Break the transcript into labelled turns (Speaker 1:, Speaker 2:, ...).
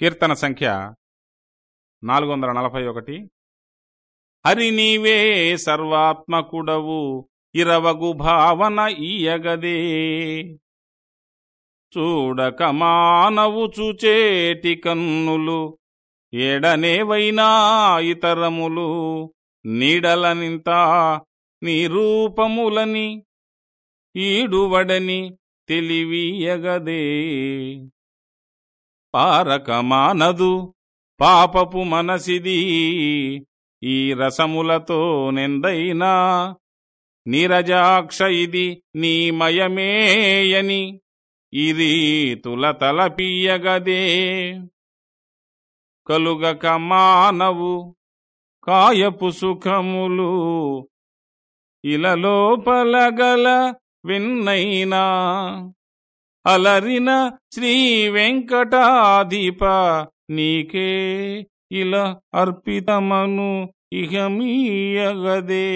Speaker 1: కీర్తన సంఖ్య నాలుగు వందల నలభై ఒకటి. హరి నీవే సర్వాత్మకుడవు ఇరవగు భావన ఈయగదే చూడక మానవు చూచేటి కన్నులు ఎడనేవైనా ఇతరములు నీడలనింత నీ రూపములని ఈడువడని తెలివియగదే. పారకమానదు. పాపపు మనసిది ఈ రసములతో నెందైనా. నీరజాక్ష ఇది నీమయమేయని ఇది ఈ రీతుల కలుగక మానవు కాయపు సుఖములు ఇలలోపలగల విన్నైనా. అలరిన శ్రీ వెంకటాధిప నీకే ఇలా అర్పితమను ఇహమీయగదే.